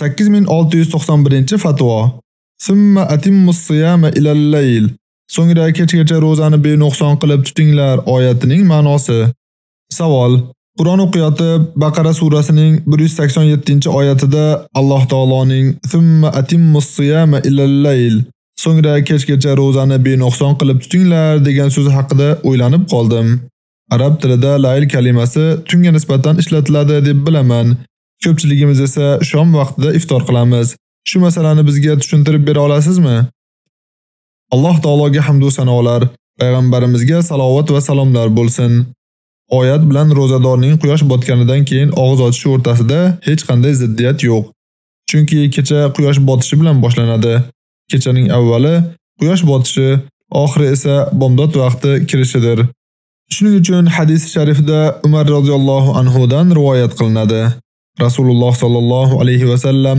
8691-fatvo. Summa atimmus siyama ilal layl. So'ngra kechgacha ro'zani benuqson qilib tutinglar oyatining ma'nosi. Savol: Qur'on o'qiyotib Baqara surasining 187-oyatida Alloh taoloning "Summa atimmus siyama ilal layl" so'ngra kechgacha ro'zani benuqson qilib tutinglar degan so'zi haqida o'ylanib qoldim. Arab tilida layl kalimasi tunga nisbatan ishlatiladi deb bilaman. Ko'pchiligimiz esa shom vaqtida iftor qilamiz. Shu masalani bizga tushuntirib bera olasizmi? Alloh taologa hamd va sanolar, payg'ambarimizga salovat va salomlar bo'lsin. Oyat bilan rozadorning quyosh botganidan keyin og'iz ochishi o'rtasida hech qanday ziddiyat yo'q. Chunki kecha quyosh botishi bilan boshlanadi. Kechaning avvali quyosh botishi, oxiri esa bomdod vaqti kirishidir. Shuning uchun hadis sharifda Umar roziyallohu anhu dan rivoyat qilinadi. Rasululloh sallallohu alayhi va sallam: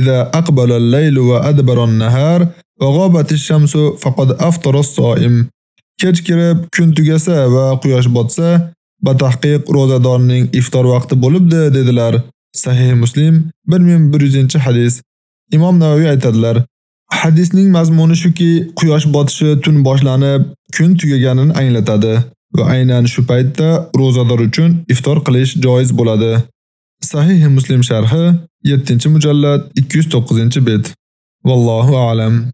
"Iza aqbala al-laylu va adbara an-nahar va ghabat ash-shamsu faqad aftara as-so'im." Kech kirib, kun tugasa va quyosh botsa, batahqiq rozadorning iftor vaqti bo'libdi dedilar. Sahih Muslim 1100-hadis. Imom Navoiy aytadilar: Hadisning mazmuni shuki, quyosh botishi tun boshlanib, kun tugaganini anglatadi va aynan shu paytda rozador uchun iftor qilish joiz bo'ladi. Sahih Muslim sharhi 7-mujallad 209-bet. Vallohu a'lam.